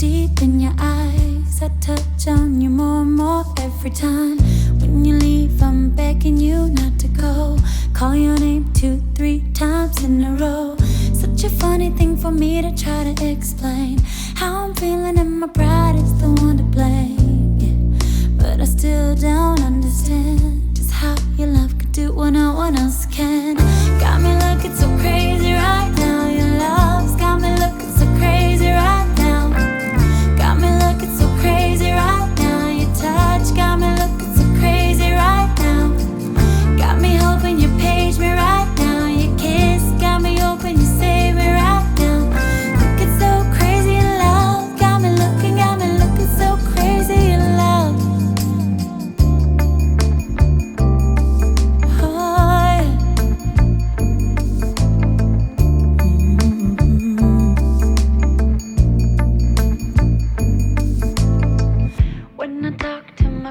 deep in your eyes. I touch on you more and more every time. When you leave, I'm begging you not to go. Call your name two, three times in a row. Such a funny thing for me to try to explain. How I'm feeling, and my pride is the one to blame. But I still don't understand just how your love could do what no one else can.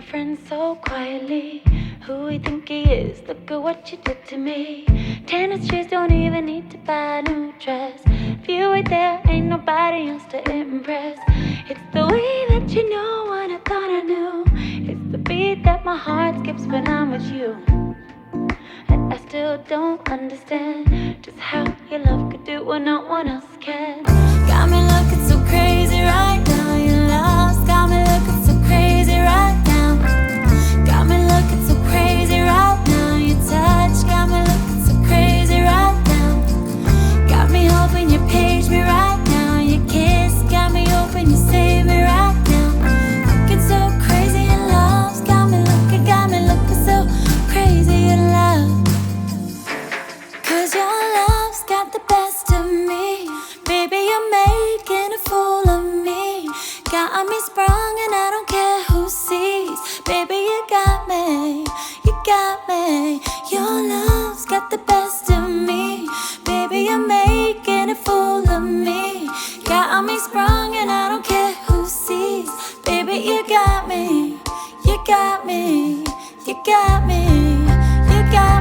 Friends so quietly, who we think he is? Look at what you did to me. Tennis shoes don't even need to buy a new dress. If you ain't there, ain't nobody else to impress. It's the way that you know what I thought I knew. It's the beat that my heart skips when I'm with you. And I still don't understand just how your love could do what no one else can. Got me looking fool of me. Got me sprung and I don't care who sees. Baby, you got me, you got me. Your love's got the best of me. Baby, you're making a fool of me. Got me sprung and I don't care who sees. Baby, you got me, you got me, you got me, you got me.